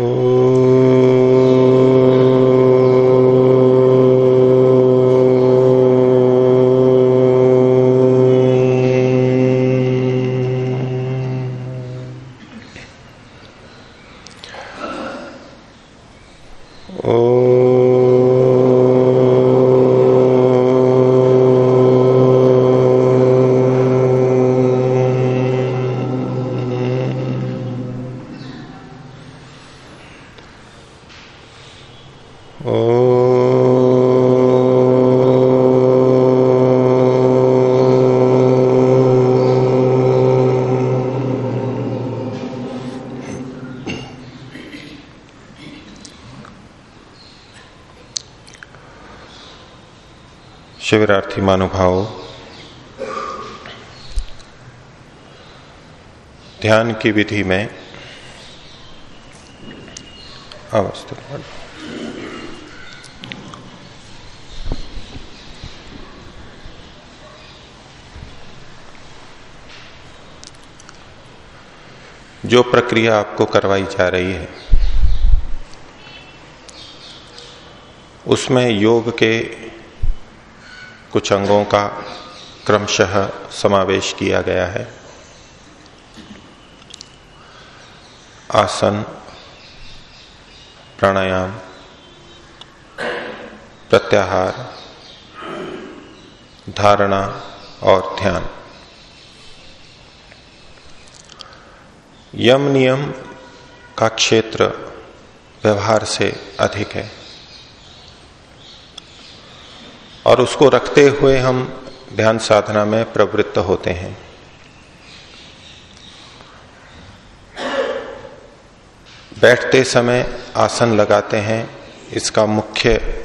Oh. मानुभाव ध्यान की विधि में अवस्थित जो प्रक्रिया आपको करवाई जा रही है, उसमें योग के कुछ अंगों का क्रमशः समावेश किया गया है। आसन, प्राणायाम, प्रत्याहार, धारणा और ध्यान। यम नियम का क्षेत्र व्यवहार से अधिक है। और उसको रखते हुए हम ध्यान साधना में प्रवृत्त होते हैं। बैठते समय आसन लगाते हैं, इसका मुख्य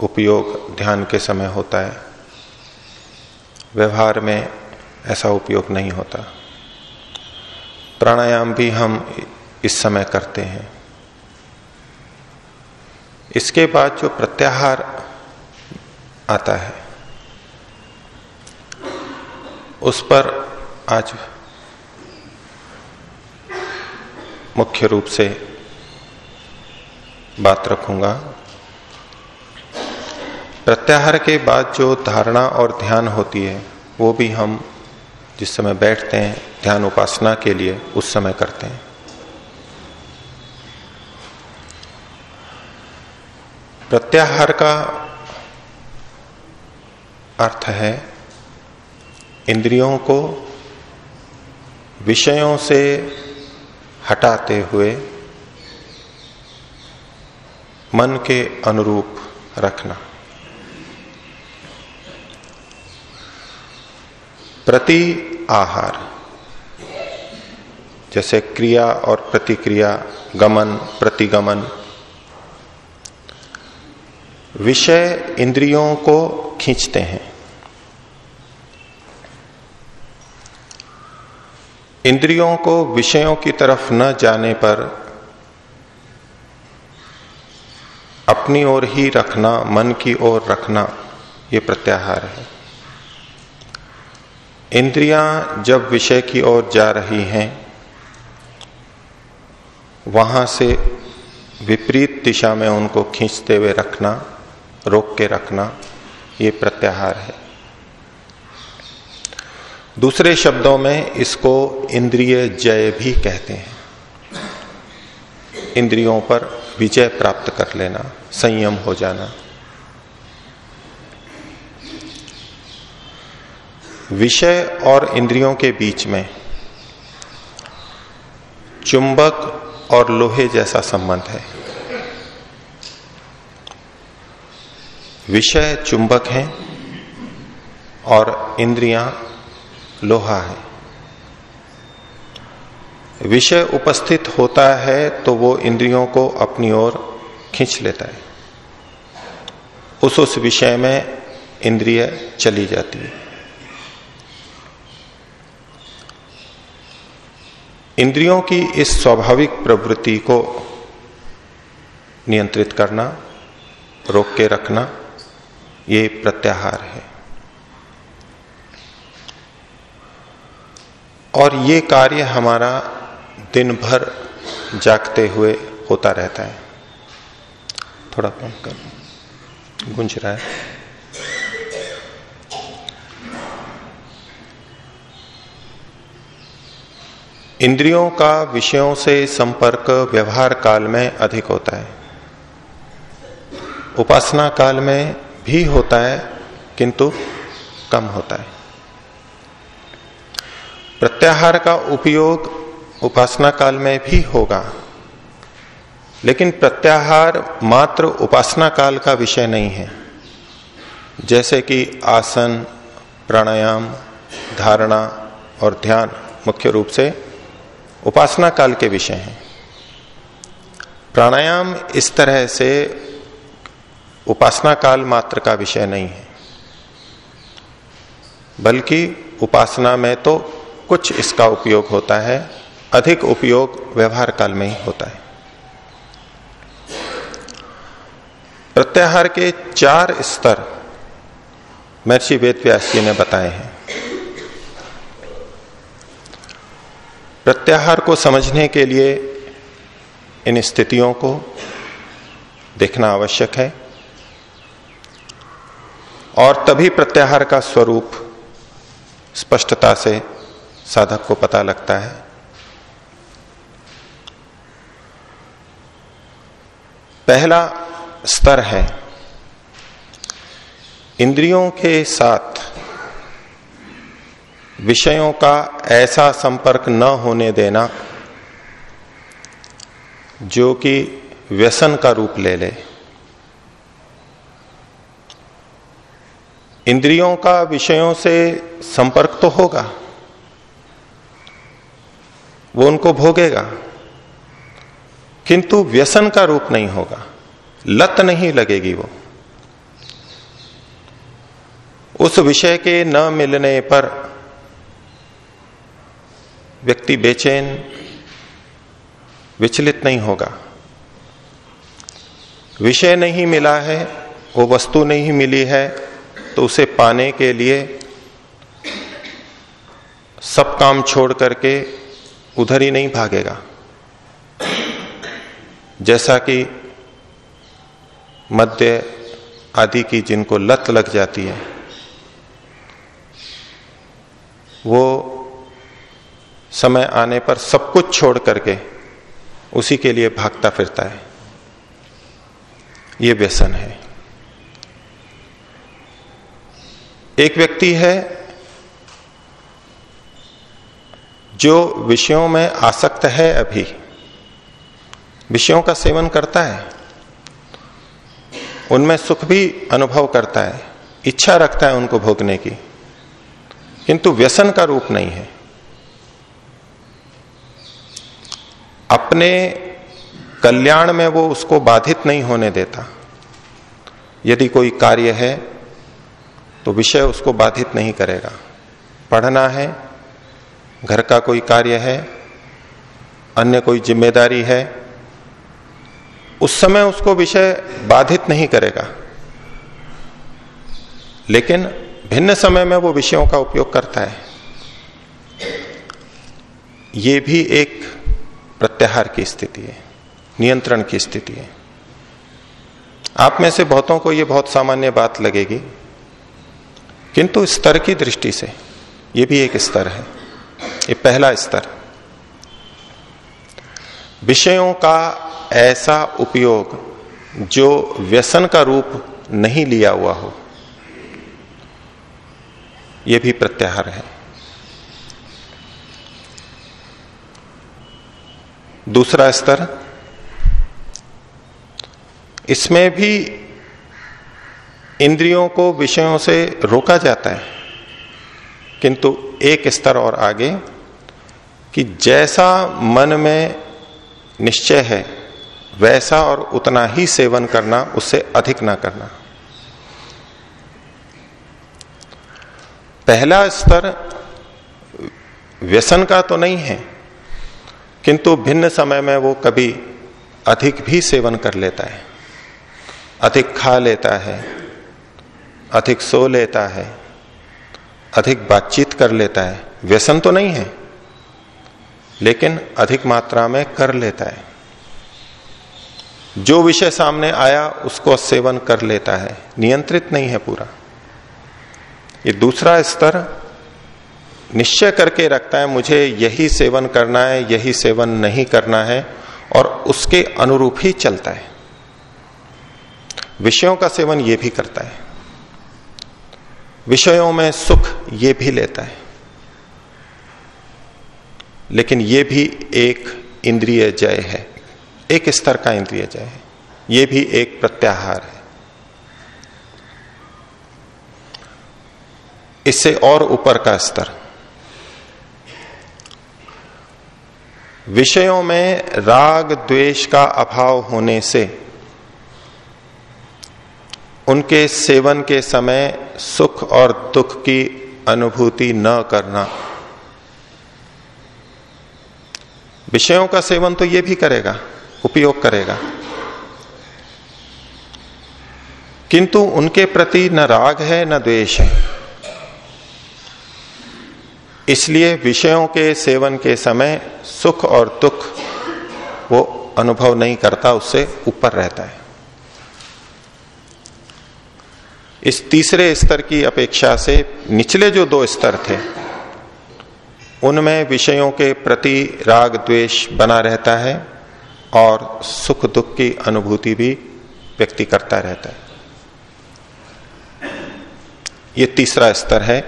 उपयोग ध्यान के समय होता है। व्यवहार में ऐसा उपयोग नहीं होता। प्राणायाम भी हम इस समय करते हैं। इसके बाद जो प्रत्याहार आता है। उस पर आज मुख्य रूप से बात रखूँगा। प्रत्याहार के बाद जो धारणा और ध्यान होती है, वो भी हम जिस समय बैठते हैं, ध्यान उपासना के लिए उस समय करते हैं। प्रत्याहार का अर्थ है, इंद्रियों को विषयों से हटाते हुए मन के अनुरूप रखना। प्रति आहार, जैसे क्रिया और प्रतिक्रिया, गमन, प्रतिगमन, विषय इंद्रियों को खींचते हैं। इंद्रियों को विषयों की तरफ़ न जाने पर अपनी ओर ही रखना, मन की ओर रखना, ये प्रत्याहार है। इंद्रियाँ जब विषय की ओर जा रही हैं, वहाँ से विपरीत दिशा में उनको खींचते हुए रखना, रोक के रखना, ये प्रत्याहार है। दूसरे शब्दों में इसको इंद्रिय जय भी कहते हैं। इंद्रियों पर विजय प्राप्त कर लेना, संयम हो जाना। विषय और इंद्रियों के बीच में चुंबक और लोहे जैसा संबंध है। विषय चुंबक हैं और इंद्रियाँ लोहा है। विषय उपस्थित होता है तो वो इंद्रियों को अपनी ओर खींच लेता है। उस उस विषय में इंद्रिय चली जाती है। इंद्रियों की इस स्वाभाविक प्रवृत्ति को नियंत्रित करना, रोक के रखना, ये प्रत्याहार है। और ये कार्य हमारा दिन भर जागते हुए होता रहता है। थोड़ा कम कर गुंज रहा है। इंद्रियों का विषयों से संपर्क व्यवहार काल में अधिक होता है। उपासना काल में भी होता है, किंतु कम होता है। प्रत्याहार का उपयोग उपासना काल में भी होगा। लेकिन प्रत्याहार मात्र उपासना काल का विषय नहीं है। जैसे कि आसन, प्राणायाम, धारणा और ध्यान मुख्य रूप से उपासना काल के विषय हैं। प्राणायाम इस तरह से उपासना काल मात्र का विषय नहीं है। बल्कि उपासना में तो कुछ इसका उपयोग होता है, अधिक उपयोग व्यवहार काल में ही होता है। प्रत्याहार के चार स्तर महर्षि वेद व्यास जी ने बताए हैं। प्रत्याहार को समझने के लिए इन स्थितियों को देखना आवश्यक है और तभी प्रत्याहार का स्वरूप स्पष्टता से साधक को पता लगता है। पहला स्तर है। इंद्रियों के साथ विषयों का ऐसा संपर्क न होने देना, जो कि व्यसन का रूप ले ले। इंद्रियों का विषयों से संपर्क तो होगा। वो उनको भोगेगा। किंतु व्यसन का रूप नहीं होगा। लत नहीं लगेगी वो। उस विषय के न मिलने पर व्यक्ति बेचैन, विचलित नहीं होगा। विषय नहीं मिला है, वो वस्तु नहीं मिली है तो उसे पाने के लिए सब काम छोड़ करके उधर ही नहीं भागेगा। जैसा कि मध्य आदि की जिनको लत लग जाती है, वो समय आने पर सब कुछ छोड़ करके उसी के लिए भागता फिरता है। ये व्यसन है। एक व्यक्ति है जो विषयों में आसक्त है अभी, विषयों का सेवन करता है, उनमें सुख भी अनुभव करता है, इच्छा रखता है उनको भोगने की, किंतु व्यसन का रूप नहीं है। अपने कल्याण में वो उसको बाधित नहीं होने देता। यदि कोई कार्य है तो विषय उसको बाधित नहीं करेगा। पढ़ना है घर का कोई कार्य है, अन्य कोई ज़िम्मेदारी है, उस समय उसको विषय बाधित नहीं करेगा। लेकिन भिन्न समय में वो विषयों का उपयोग करता है। ये भी एक प्रत्याहार की स्थिति है, नियंत्रण की स्थिति है। आप में से बहुतों को यह बहुत सामान्य बात लगेगी, किंतु स्तर की दृष्टि से यह भी एक स्तर है। ये पहला स्तर। विषयों का ऐसा उपयोग जो व्यसन का रूप नहीं लिया हुआ हो यह भी प्रत्याहार है। दूसरा स्तर, इसमें भी इंद्रियों को विषयों से रोका जाता है। किंतु एक स्तर और आगे कि जैसा मन में निश्चय है, वैसा और उतना ही सेवन करना, उससे अधिक ना करना। पहला स्तर व्यसन का तो नहीं है, किंतु भिन्न समय में वो कभी अधिक भी सेवन कर लेता है। अधिक खा लेता है, अधिक सो लेता है अधिक बातचीत कर लेता है। व्यसन तो नहीं है, लेकिन अधिक मात्रा में कर लेता है। जो विषय सामने आया, उसको सेवन कर लेता है। नियंत्रित नहीं है पूरा। ये दूसरा स्तर निश्चय करके रखता है, मुझे यही सेवन करना है, यही सेवन नहीं करना है, और उसके अनुरूप ही चलता है। विषयों का सेवन ये भी करता है। विषयों में सुख ये भी लेता है। लेकिन ये भी एक इंद्रिय जय है। एक स्तर का इंद्रिय जय है। ये भी एक प्रत्याहार है। इससे और ऊपर का स्तर। विषयों में राग द्वेष का अभाव होने से उनके सेवन के समय सुख और दुख की अनुभूति न करना। विषयों का सेवन तो ये भी करेगा, उपयोग करेगा। किंतु उनके प्रति न राग है, न द्वेष है। इसलिए विषयों के सेवन के समय सुख और दुख वो अनुभव नहीं करता, उससे ऊपर रहता है। इस तीसरे स्तर की अपेक्षा से निचले जो दो स्तर थे, उनमें विषयों के प्रति राग द्वेष बना रहता है और सुख दुख की अनुभूति भी व्यक्ति करता रहता है। ये तीसरा स्तर है।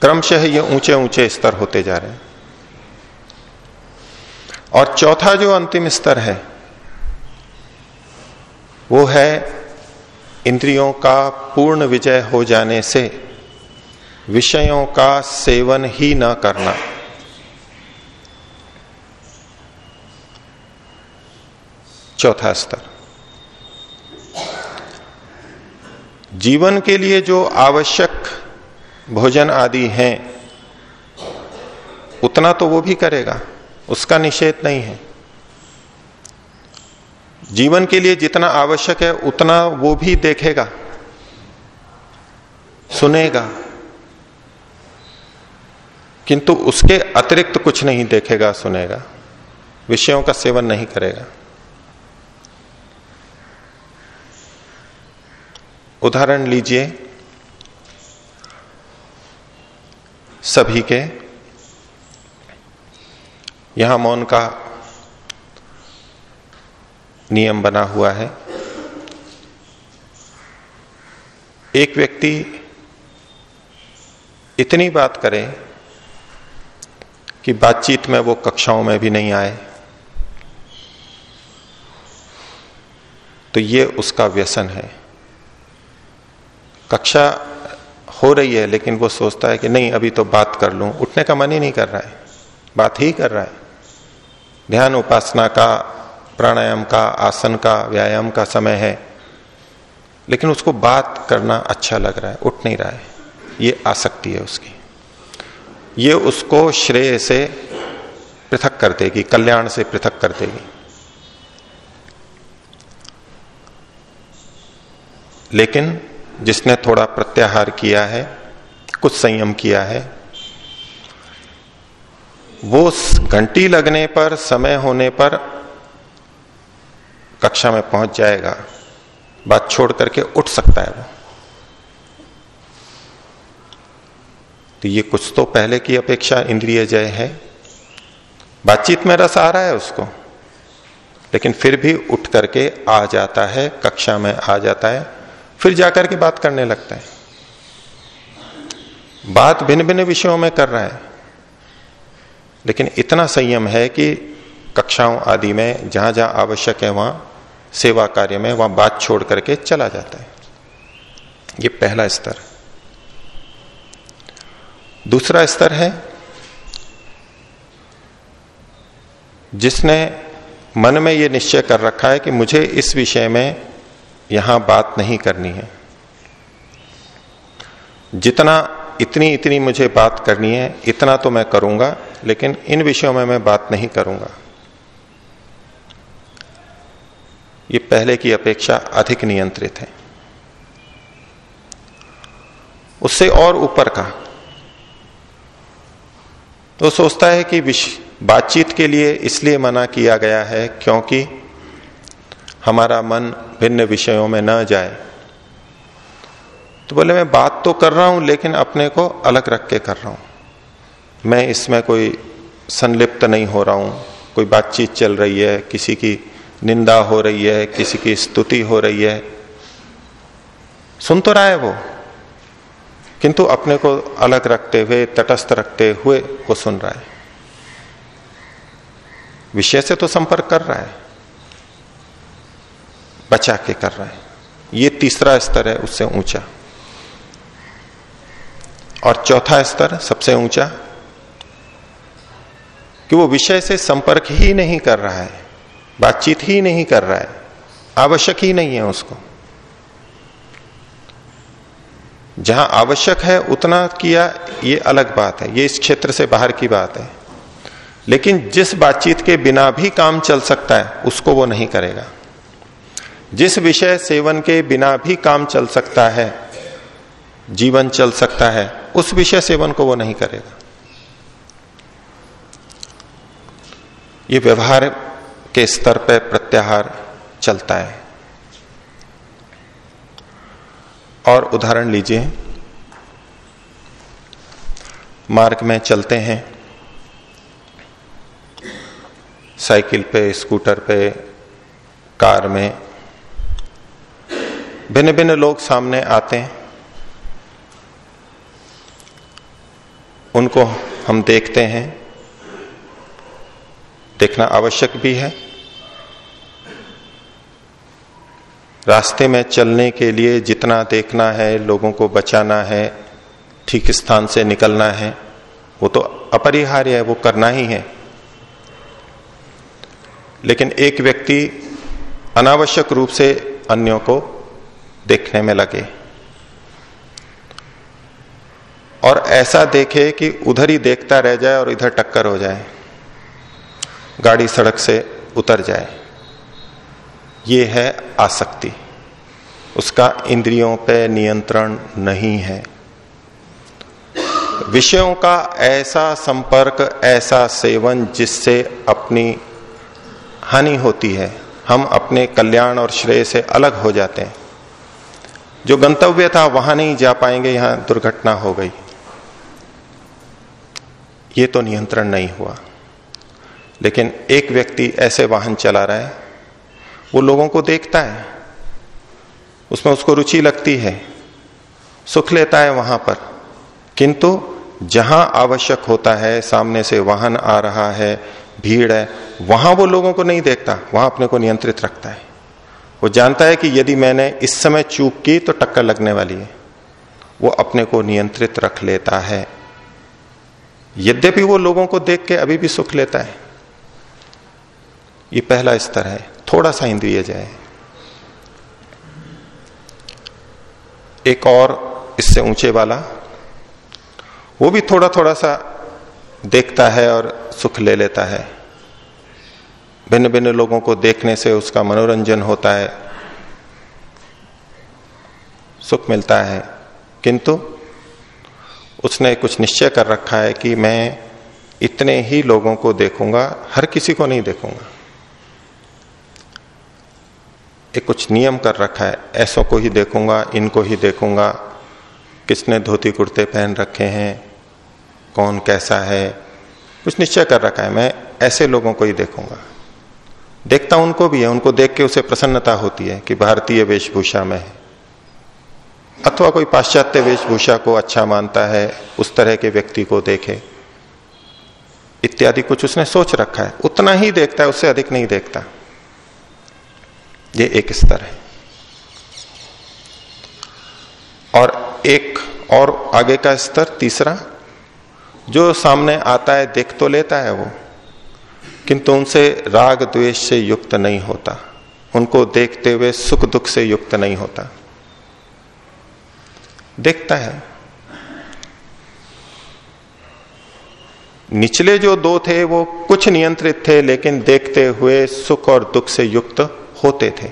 क्रमशः ये ऊँचे ऊँचे स्तर होते जा रहे हैं। और चौथा जो अंतिम स्तर है, वो है इंद्रियों का पूर्ण विजय हो जाने से, विषयों का सेवन ही न करना। चौथा स्तर। जीवन के लिए जो आवश्यक भोजन आदि हैं, उतना तो वो भी करेगा, उसका निषेध नहीं है। जीवन के लिए जितना आवश्यक है, उतना वो भी देखेगा, सुनेगा। किंतु उसके अतिरिक्त कुछ नहीं देखेगा, सुनेगा। विषयों का सेवन नहीं करेगा। उदाहरण लीजिए, सभी के, यहाँ मौन का नियम बना हुआ है। एक व्यक्ति इतनी बात करे कि बातचीत में वो कक्षाओं में भी नहीं आए तो ये उसका व्यसन है। कक्षा हो रही है, लेकिन वो सोचता है कि नहीं, अभी तो बात कर लूँ। उठने का मन ही नहीं कर रहा है। बात ही कर रहा है। ध्यान उपासना का प्राणायाम का, आसन का, व्यायाम का समय है। लेकिन उसको बात करना अच्छा लग रहा है, उठ नहीं रहा है। ये आसक्ति है उसकी। ये उसको श्रेय से पृथक कर देगी, कल्याण से पृथक कर देगी। लेकिन जिसने थोड़ा प्रत्याहार किया है, कुछ संयम किया है, वो घंटी लगने पर, समय होने पर कक्षा में पहुँच जाएगा, बात छोड़ करके उठ सकता है वो। तो ये कुछ तो पहले की अपेक्षा इंद्रिय जय है। बातचीत में रस आ रहा है उसको, लेकिन फिर भी उठ करके आ जाता है, कक्षा में आ जाता है, फिर जाकर के बात करने लगता है। बात भिन्न भिन्न विषयों में कर रहा है, लेकिन इतना संयम है कि कक्षाओं आदि में जहाँ जहाँ आवश्यक है वहाँ सेवा कार्य में वहाँ बात छोड़ करके चला जाता है। ये पहला स्तर। दूसरा स्तर है, जिसने मन में यह निश्चय कर रखा है कि मुझे इस विषय में यहाँ बात नहीं करनी है। जितना इतनी इतनी मुझे बात करनी है, इतना तो मैं करूँगा, लेकिन इन विषयों में मैं बात नहीं करूँगा। ये पहले की अपेक्षा अधिक नियंत्रित है। उससे और ऊपर का। तो सोचता है कि बातचीत के लिए इसलिए मना किया गया है क्योंकि हमारा मन भिन्न विषयों में न जाए। तो बोले, मैं बात तो कर रहा हूँ, लेकिन अपने को अलग रख के कर रहा हूँ। मैं इसमें कोई संलिप्त नहीं हो रहा हूँ। कोई बातचीत चल रही है, किसी की निंदा हो रही है, किसी की स्तुति हो रही है। सुन तो रहा है वो। किंतु अपने को अलग रखते हुए, तटस्थ रखते हुए वो सुन रहा है। विषय से तो संपर्क कर रहा है। बचा के कर रहा है। ये तीसरा स्तर है उससे ऊँचा। और चौथा स्तर सबसे ऊँचा, कि वो विषय से संपर्क ही नहीं कर रहा है। बातचीत ही नहीं कर रहा है। आवश्यक ही नहीं है उसको। जहाँ आवश्यक है, उतना किया, ये अलग बात है। ये इस क्षेत्र से बाहर की बात है। लेकिन जिस बातचीत के बिना भी काम चल सकता है, उसको वो नहीं करेगा। जिस विषय सेवन के बिना भी काम चल सकता है, जीवन चल सकता है, उस विषय सेवन को वो नहीं करेगा। ये व्यवहार के स्तर पर प्रत्याहार चलता है। और उदाहरण लीजिए। मार्ग में चलते हैं। साइकिल पे, स्कूटर पे, कार में। भिन्न भिन्न लोग सामने आते हैं। उनको हम देखते हैं। देखना आवश्यक भी है। रास्ते में चलने के लिए जितना देखना है, लोगों को बचाना है, ठीक स्थान से निकलना है, वो तो अपरिहार्य है, वो करना ही है। लेकिन एक व्यक्ति अनावश्यक रूप से अन्यों को देखने में लगे। और ऐसा देखे कि उधर ही देखता रह जाए और इधर टक्कर हो जाए। गाड़ी सड़क से उतर जाए। ये है आसक्ति। उसका इंद्रियों पे नियंत्रण नहीं है। विषयों का ऐसा संपर्क, ऐसा सेवन जिससे अपनी हानि होती है, हम अपने कल्याण और श्रेय से अलग हो जाते हैं। जो गंतव्य था, वहाँ नहीं जा पाएँगे, यहाँ दुर्घटना हो गई। ये तो नियंत्रण नहीं हुआ। लेकिन एक व्यक्ति ऐसे वाहन चला रहा है, वो लोगों को देखता है, उसमें उसको रुचि लगती है, सुख लेता है वहाँ पर। किंतु जहाँ आवश्यक होता है, सामने से वाहन आ रहा है, भीड़ है, वहाँ वो लोगों को नहीं देखता, वहाँ अपने को नियंत्रित रखता है। वो जानता है कि यदि मैंने इस समय चूक की तो टक्कर लगने वाली है। वो अपने को नियंत्रित रख लेता है। यद्यपि वो लोगों को देख के अभी भी सुख लेता है। ये पहला स्तर है। थोड़ा सा इंद्रिय जाए एक और इससे ऊँचे वाला, वो भी थोड़ा थोड़ा सा देखता है और सुख ले लेता है। भिन्न भिन्न लोगों को देखने से उसका मनोरंजन होता है। सुख मिलता है। किंतु उसने कुछ निश्चय कर रखा है कि मैं इतने ही लोगों को देखूँगा, हर किसी को नहीं देखूँगा। एक कुछ नियम कर रखा है। ऐसों को ही देखूँगा, इनको ही देखूँगा। किसने धोती कुर्ते पहन रखे हैं? कौन कैसा है? कुछ निश्चय कर रखा है। मैं ऐसे लोगों को ही देखूँगा। देखता उनको भी है। उनको देख के उसे प्रसन्नता होती है कि भारतीय वेशभूषा में है। अथवा कोई पाश्चात्य वेशभूषा को अच्छा मानता है, उस तरह के व्यक्ति को देखे। इत्यादि कुछ उसने सोच रखा है। उतना ही देखता है, उससे अधिक नहीं देखता। ये एक स्तर है। और एक और आगे का स्तर, तीसरा, जो सामने आता है, देख तो लेता है वो, किंतु उनसे राग द्वेष से युक्त नहीं होता। उनको देखते हुए सुख दुख से युक्त नहीं होता। देखता है। निचले जो दो थे, वो कुछ नियंत्रित थे, लेकिन देखते हुए सुख और दुख से युक्त होते थे।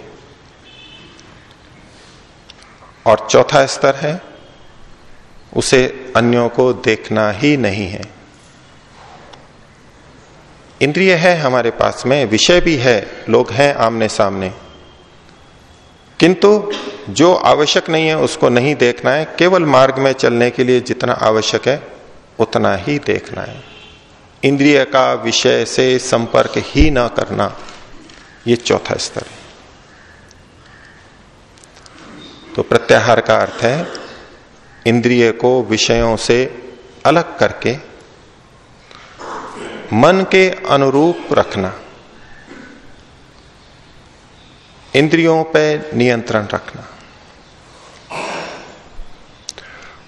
और चौथा स्तर है, उसे अन्यों को देखना ही नहीं है। इंद्रिय है हमारे पास में, विषय भी है, लोग हैं आमने सामने किंतु जो आवश्यक नहीं है, उसको नहीं देखना है, केवल मार्ग में चलने के लिए जितना आवश्यक है, उतना ही देखना है। इंद्रिय का विषय से संपर्क ही ना करना, ये चौथा स्तर है। तो प्रत्याहार का अर्थ है, इंद्रिय को विषयों से अलग करके मन के अनुरूप रखना, इंद्रियों पर नियंत्रण रखना।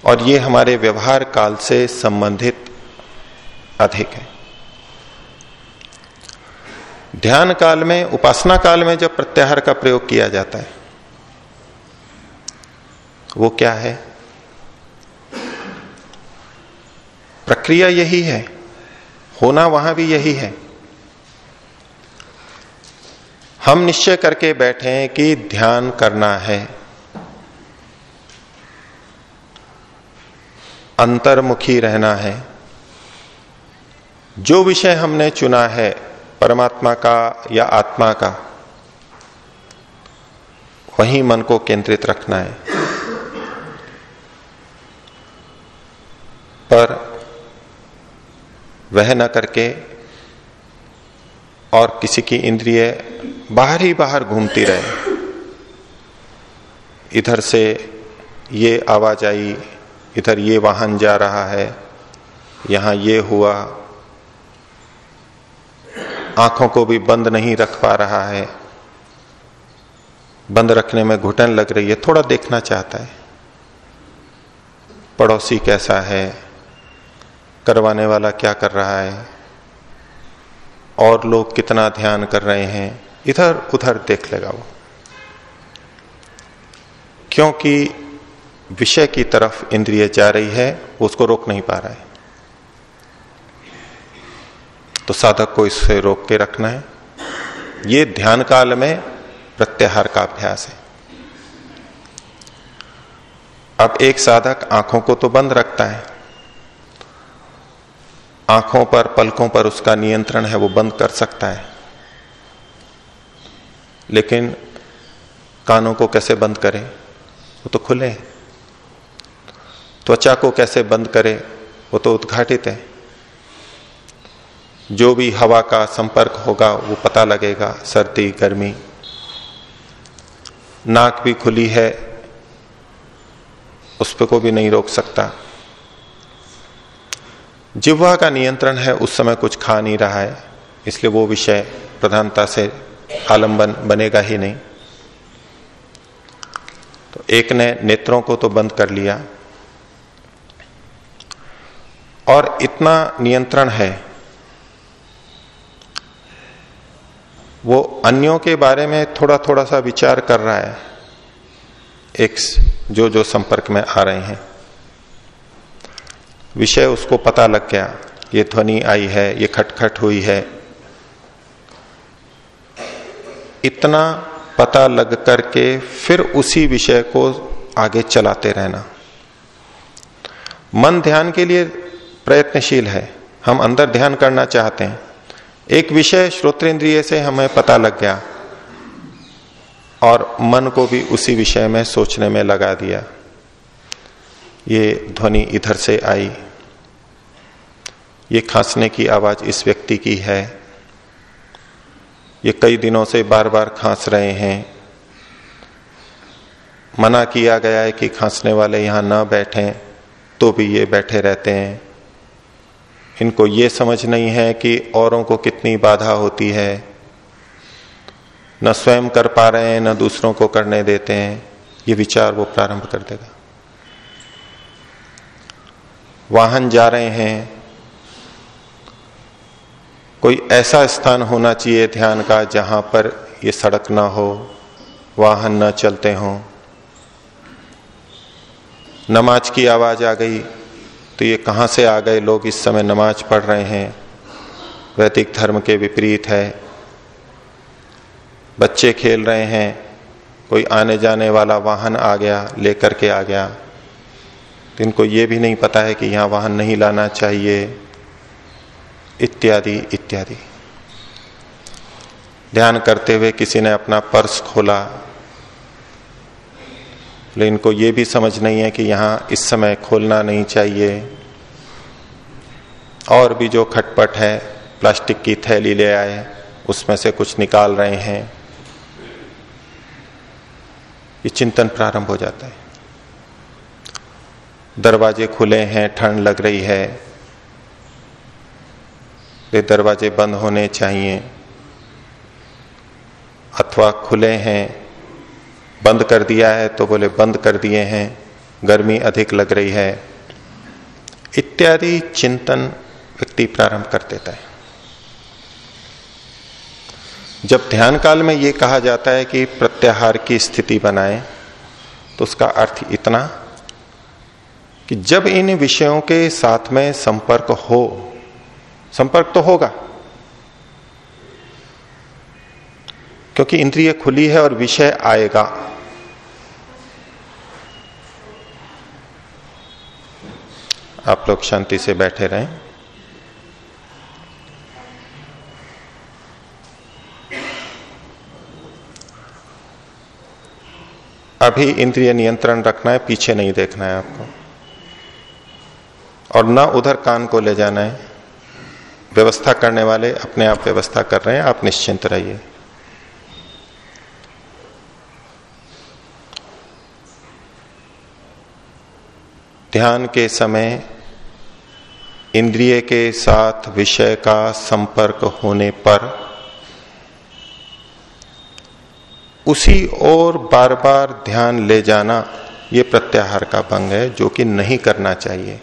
और ये हमारे व्यवहार काल से संबंधित अधिक है। ध्यान काल में, उपासना काल में जब प्रत्याहार का प्रयोग किया जाता है वो क्या है? प्रक्रिया यही है। होना वहाँ भी यही है। हम निश्चय करके बैठे हैं कि ध्यान करना है। अंतर्मुखी रहना है। जो विषय हमने चुना है, परमात्मा का या आत्मा का, वहीं मन को केंद्रित रखना है। पर वह न करके और किसी की इंद्रिय बाहर ही बाहर घूमती रहे। इधर से ये आवाज़ आई, इधर ये वाहन जा रहा है, यहाँ ये हुआ। आँखों को भी बंद नहीं रख पा रहा है। बंद रखने में घुटन लग रही है, थोड़ा देखना चाहता है। पड़ोसी कैसा है? करवाने वाला क्या कर रहा है? और लोग कितना ध्यान कर रहे हैं? इधर उधर देख लेगा वो। क्योंकि विषय की तरफ़ इंद्रिय जा रही है उसको रोक नहीं पा रहा है। तो साधक को इससे रोक के रखना है। ये ध्यान काल में प्रत्याहार का अभ्यास है। अब एक साधक आँखों को तो बंद रखता है। आँखों पर, पलकों पर उसका नियंत्रण है, वो बंद कर सकता है। लेकिन कानों को कैसे बंद करे? वो तो खुले हैं। त्वचा को कैसे बंद करे? वो तो उद्घाटित है। जो भी हवा का संपर्क होगा, वो पता लगेगा, सर्दी, गर्मी। नाक भी खुली है, उस पर को भी नहीं रोक सकता। जिह्वा का नियंत्रण है, उस समय कुछ खा नहीं रहा है, इसलिए वो विषय प्रधानता से आलंबन बनेगा ही नहीं। तो एक ने नेत्रों को तो बंद कर लिया। और इतना नियंत्रण है, वो अन्यों के बारे में थोड़ा थोड़ा सा विचार कर रहा है, एक जो जो संपर्क में आ रहे हैं। विषय उसको पता लग गया, ये ध्वनि आई है, ये खटखट हुई है। इतना पता लग करके फिर उसी विषय को आगे चलाते रहना। मन ध्यान के लिए प्रयत्नशील है, हम अंदर ध्यान करना चाहते हैं। एक विषय श्रोतेंद्रिय से हमें पता लग गया और मन को भी उसी विषय में सोचने में लगा दिया। ये ध्वनि इधर से आई। ये खांसने की आवाज़ इस व्यक्ति की है। ये कई दिनों से बार बार खांस रहे हैं। मना किया गया है कि खांसने वाले यहाँ ना बैठे तो भी ये बैठे रहते हैं। इनको ये समझ नहीं है कि औरों को कितनी बाधा होती है। न स्वयं कर पा रहे हैं, न दूसरों को करने देते हैं। ये विचार वो प्रारंभ कर देगा। वाहन जा रहे हैं। कोई ऐसा स्थान होना चाहिए ध्यान का जहाँ पर ये सड़क ना हो, वाहन न चलते हों। नमाज़ की आवाज़ आ गई तो ये कहाँ से आ गए लोग? इस समय नमाज़ पढ़ रहे हैं। वैदिक धर्म के विपरीत है। बच्चे खेल रहे हैं, कोई आने जाने वाला वाहन आ गया, लेकर के आ गया। तो इनको ये भी नहीं पता है कि यहाँ वाहन नहीं लाना चाहिए। इत्यादि इत्यादि। ध्यान करते हुए किसी ने अपना पर्स खोला। लेकिन इनको ये भी समझ नहीं है कि यहाँ इस समय खोलना नहीं चाहिए। और भी जो खटपट है, प्लास्टिक की थैली ले आए, उसमें से कुछ निकाल रहे हैं। ये चिंतन प्रारंभ हो जाता है। दरवाजे खुले हैं, ठंड लग रही है। वे दरवाजे बंद होने चाहिए। अथवा खुले हैं, बंद कर दिया है तो बोले बंद कर दिए हैं, गर्मी अधिक लग रही है। इत्यादि चिंतन व्यक्ति प्रारंभ कर देता है। जब ध्यान काल में यह कहा जाता है कि प्रत्याहार की स्थिति बनाए तो उसका अर्थ इतना कि जब इन विषयों के साथ में संपर्क हो, संपर्क तो होगा। क्योंकि इंद्रिय खुली है और विषय आएगा। आप लोग शांति से बैठे रहें। अभी इंद्रिय नियंत्रण रखना है, पीछे नहीं देखना है आपको। और ना उधर कान को ले जाना है। व्यवस्था करने वाले अपने आप व्यवस्था कर रहे हैं, आप निश्चिंत रहिए। ध्यान के समय इंद्रिय के साथ विषय का संपर्क होने पर उसी ओर बार बार ध्यान ले जाना, ये प्रत्याहार का भंग है, जो कि नहीं करना चाहिए।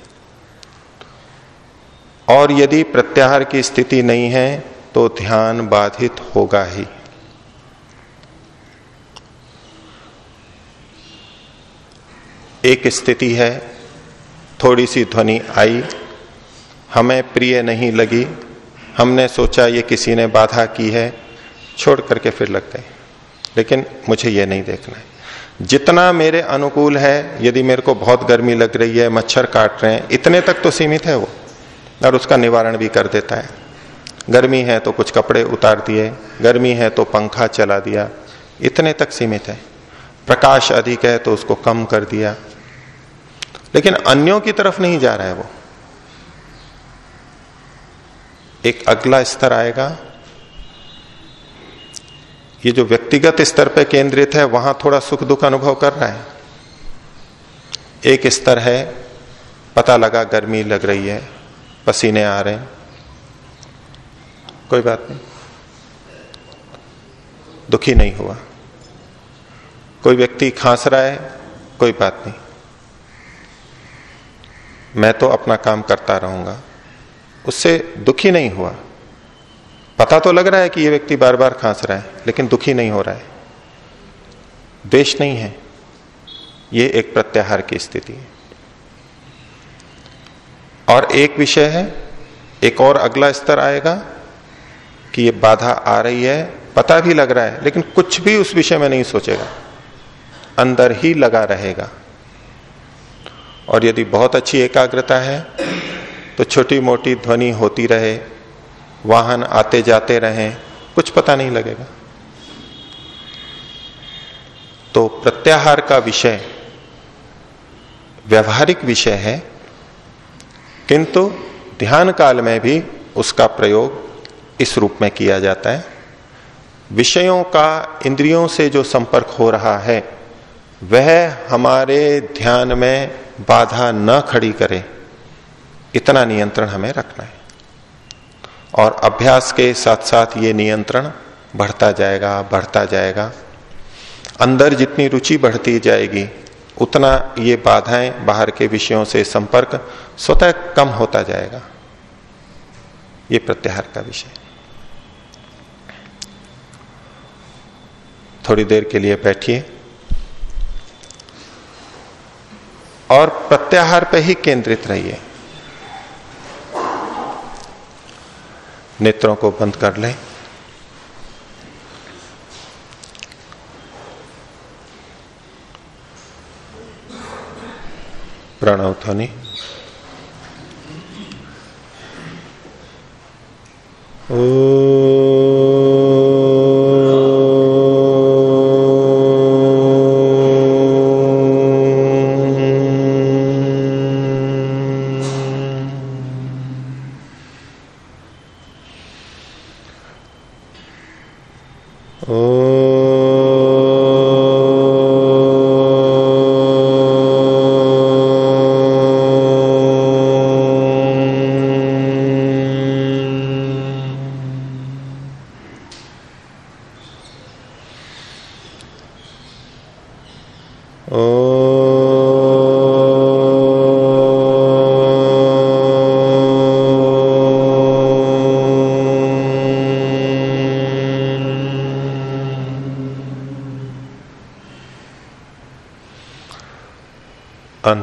और यदि प्रत्याहार की स्थिति नहीं है तो ध्यान बाधित होगा ही। एक स्थिति है थोड़ी सी ध्वनि आई, हमें प्रिय नहीं लगी, हमने सोचा ये किसी ने बाधा की है, छोड़ करके फिर लग गए लेकिन मुझे ये नहीं देखना है। जितना मेरे अनुकूल है, यदि मेरे को बहुत गर्मी लग रही है, मच्छर काट रहे हैं, इतने तक तो सीमित है वो। और उसका निवारण भी कर देता है। गर्मी है तो कुछ कपड़े उतार दिए, गर्मी है तो पंखा चला दिया, इतने तक सीमित है। प्रकाश अधिक है तो उसको कम कर दिया। लेकिन अन्यों की तरफ़ नहीं जा रहा है वो। एक अगला स्तर आएगा। ये जो व्यक्तिगत स्तर पर केंद्रित है, वहाँ थोड़ा सुख दुख अनुभव कर रहा है। एक स्तर है, पता लगा गर्मी लग रही है। पसीने आ रहे हैं। कोई बात नहीं। दुखी नहीं हुआ। कोई व्यक्ति खांस रहा है, कोई बात नहीं। मैं तो अपना काम करता रहूँगा। उससे दुखी नहीं हुआ। पता तो लग रहा है कि ये व्यक्ति बार बार खांस रहा है, लेकिन दुखी नहीं हो रहा है। देश नहीं है। ये एक प्रत्याहार की स्थिति है। और एक विषय है, एक और अगला स्तर आएगा कि ये बाधा आ रही है, पता भी लग रहा है, लेकिन कुछ भी उस विषय में नहीं सोचेगा। अंदर ही लगा रहेगा। और यदि बहुत अच्छी एकाग्रता है तो छोटी मोटी ध्वनि होती रहे, वाहन आते जाते रहें, कुछ पता नहीं लगेगा। तो प्रत्याहार का विषय, व्यवहारिक विषय है किंतु ध्यान काल में भी उसका प्रयोग इस रूप में किया जाता है। विषयों का, इंद्रियों से जो संपर्क हो रहा है, वह हमारे ध्यान में बाधा न खड़ी करे। इतना नियंत्रण हमें रखना है। और अभ्यास के साथ साथ ये नियंत्रण बढ़ता जाएगा बढ़ता जाएगा। अंदर जितनी रुचि बढ़ती जाएगी उतना ये बाधाएँ बाहर के विषयों से संपर्क स्वतः कम होता जाएगा। ये प्रत्याहार का विषय। थोड़ी देर के लिए बैठिए। और प्रत्याहार पर ही केंद्रित रहिए। नेत्रों को बंद कर लें। प्रणव ध्वनि ओ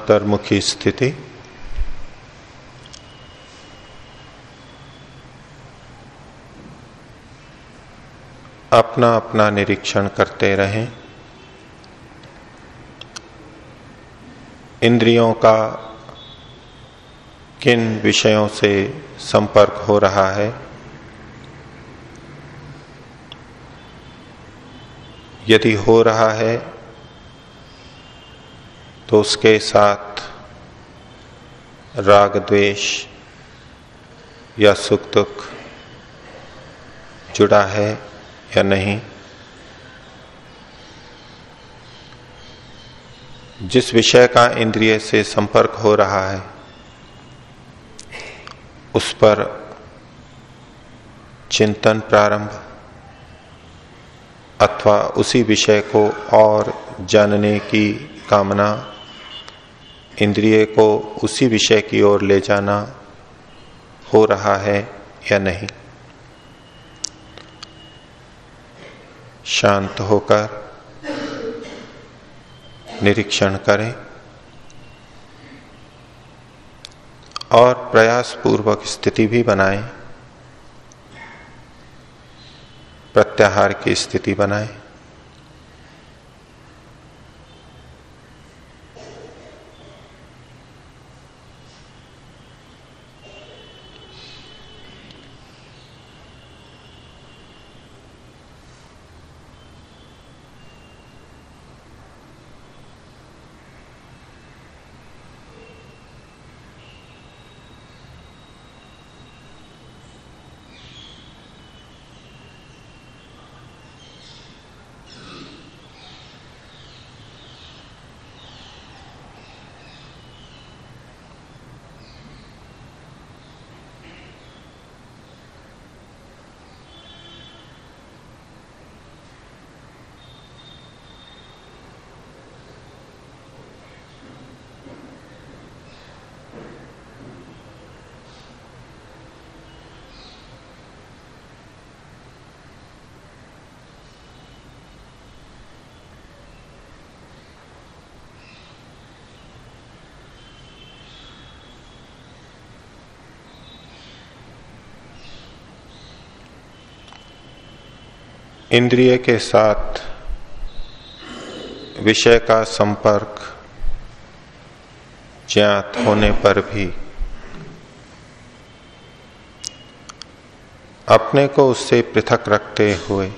अंतर्मुखी स्थिति। अपना अपना निरीक्षण करते रहें। इंद्रियों का किन विषयों से संपर्क हो रहा है? यदि हो रहा है तो उसके साथ राग द्वेष या सुख दुख जुड़ा है या नहीं? जिस विषय का इंद्रिय से संपर्क हो रहा है, उस पर चिंतन प्रारंभ अथवा उसी विषय को और जानने की कामना इंद्रिय को उसी विषय की ओर ले जाना हो रहा है या नहीं? शांत होकर निरीक्षण करें और प्रयास पूर्वक स्थिति भी बनाएँ, प्रत्याहार की स्थिति बनाएँ। इंद्रिय के साथ, विषय का संपर्क ज्ञात होने पर भी, अपने को उससे पृथक रखते हुए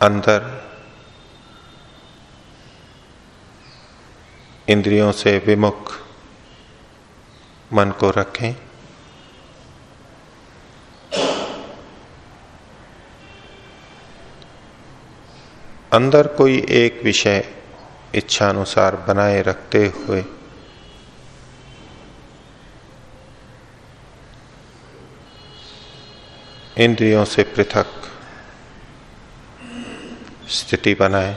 अंदर इंद्रियों से विमुख मन को रखें। अंदर कोई एक विषय इच्छा अनुसार बनाए रखते हुए इंद्रियों से पृथक स्थिति बनाए।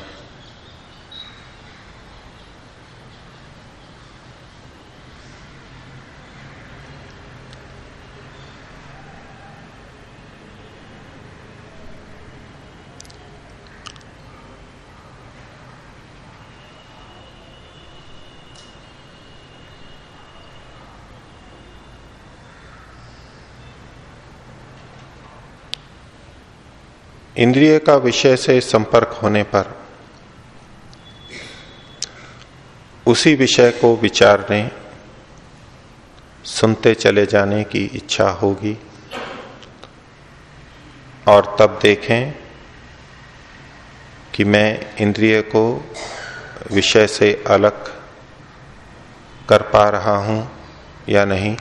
इंद्रिय का विषय से संपर्क होने पर उसी विषय को विचारने सुनते चले जाने की इच्छा होगी और तब देखें कि मैं इंद्रिय को विषय से अलग कर पा रहा हूँ या नहीं।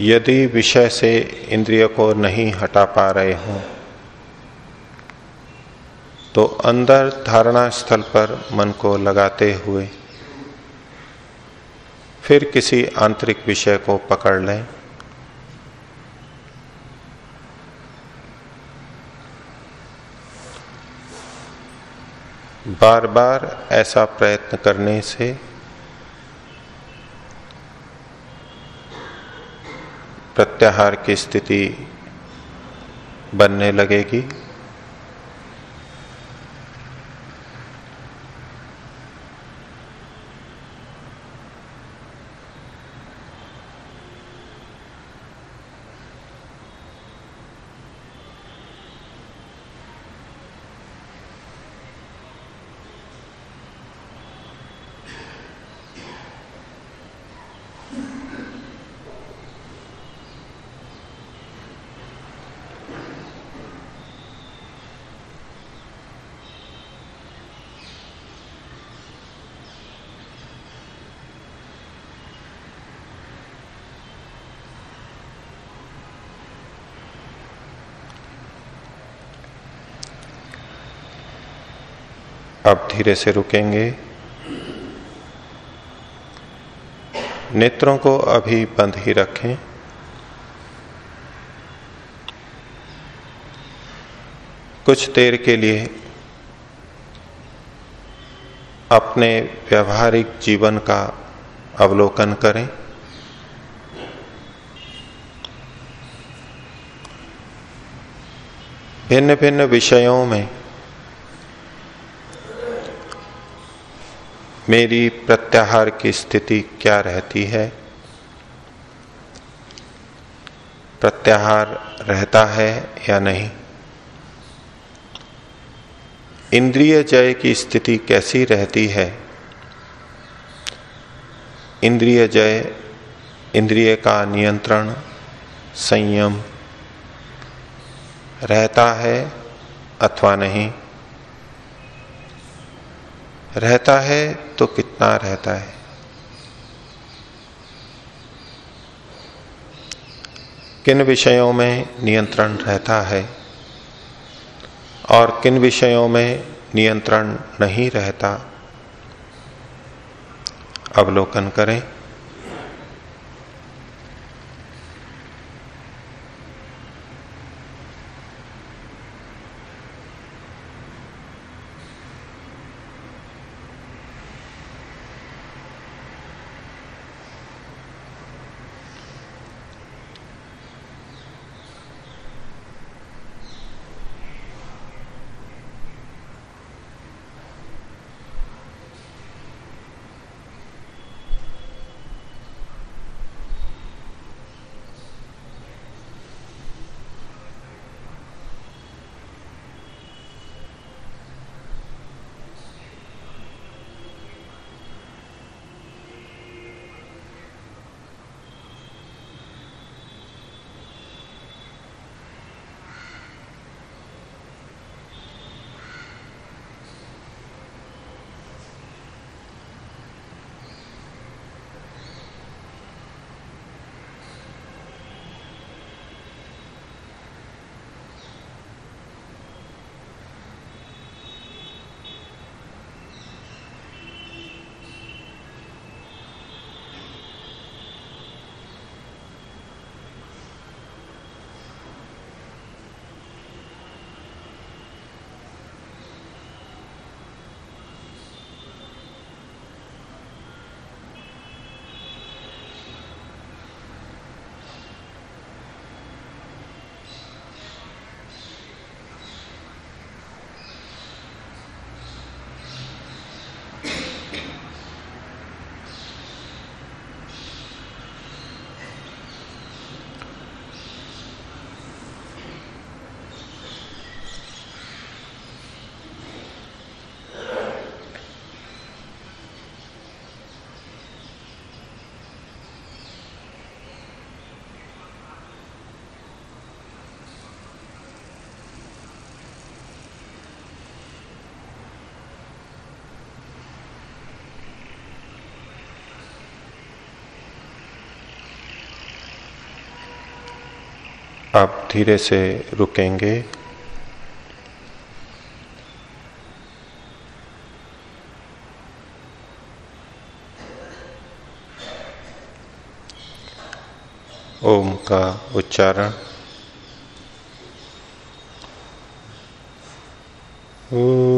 यदि विषय से इंद्रिय को नहीं हटा पा रहे हो तो अंदर धारणा स्थल पर मन को लगाते हुए फिर किसी आंतरिक विषय को पकड़ लें। बार बार ऐसा प्रयत्न करने से प्रत्याहार की स्थिति बनने लगेगी। अब धीरे से रुकेंगे। नेत्रों को अभी बंद ही रखें। कुछ देर के लिए अपने व्यवहारिक जीवन का अवलोकन करें। भिन्न भिन्न विषयों में मेरी प्रत्याहार की स्थिति क्या रहती है? प्रत्याहार रहता है या नहीं? इंद्रिय जय की स्थिति कैसी रहती है? इंद्रिय जय, इंद्रिय का नियंत्रण, संयम रहता है अथवा नहीं? रहता है तो कितना रहता है? किन विषयों में नियंत्रण रहता है और किन विषयों में नियंत्रण नहीं रहता? अवलोकन करें। अब धीरे से रुकेंगे। ओम का उच्चारण। आँखें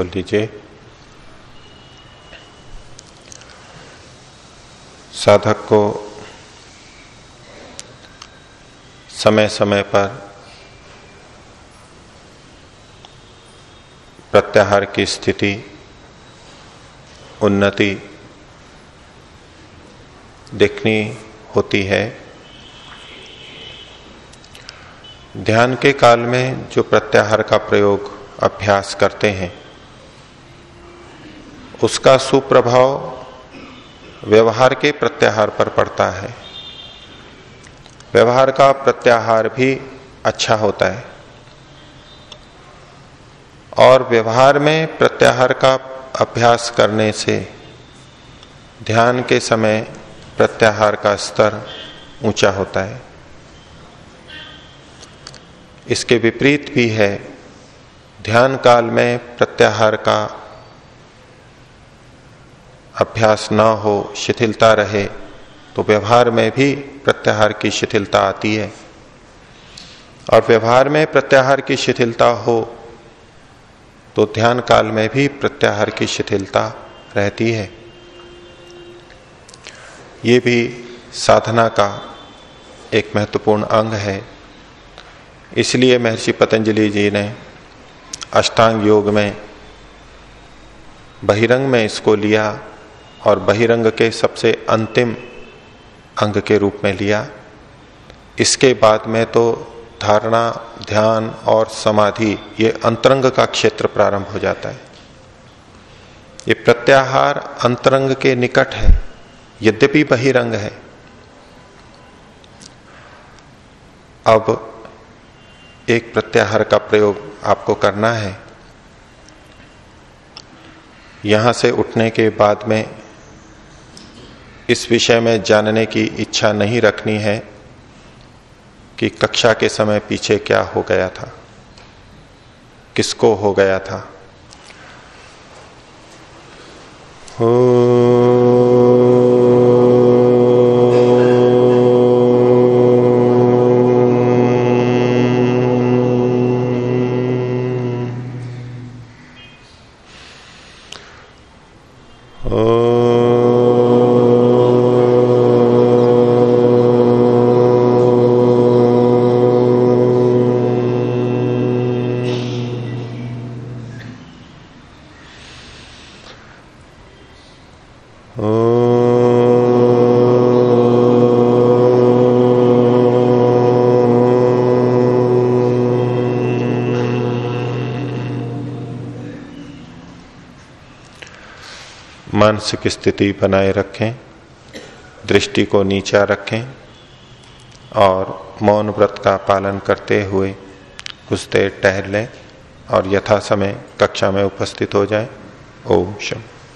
खोल लीजिए साधक को समय समय पर प्रत्याहार की स्थिति, उन्नति देखनी होती है। ध्यान के काल में जो प्रत्याहार का प्रयोग अभ्यास करते हैं उसका सुप्रभाव व्यवहार के प्रत्याहार पर पड़ता है। व्यवहार का प्रत्याहार भी अच्छा होता है। और व्यवहार में प्रत्याहार का अभ्यास करने से ध्यान के समय प्रत्याहार का स्तर ऊँचा होता है। इसके विपरीत भी है। ध्यान काल में प्रत्याहार का अभ्यास न हो, शिथिलता रहे तो व्यवहार में भी प्रत्याहार की शिथिलता आती है। और व्यवहार में प्रत्याहार की शिथिलता हो तो ध्यान काल में भी प्रत्याहार की शिथिलता रहती है। ये भी साधना का एक महत्वपूर्ण अंग है। इसलिए महर्षि पतंजलि जी ने अष्टांग योग में बहिरंग में इसको लिया। और बहिरंग के सबसे अंतिम अंग के रूप में लिया। इसके बाद में तो धारणा, ध्यान और समाधि, ये अंतरंग का क्षेत्र प्रारंभ हो जाता है। ये प्रत्याहार अंतरंग के निकट है, यद्यपि बहिरंग है। अब एक प्रत्याहार का प्रयोग आपको करना है। यहाँ से उठने के बाद में इस विषय में जानने की इच्छा नहीं रखनी है कि कक्षा के समय पीछे क्या हो गया था, किसको हो गया था। हो मानसिक स्थिति बनाए रखें, दृष्टि को नीचा रखें और मौन व्रत का पालन करते हुए कुछ देर टहल लें और यथा समय कक्षा में उपस्थित हो जाए। ओम शम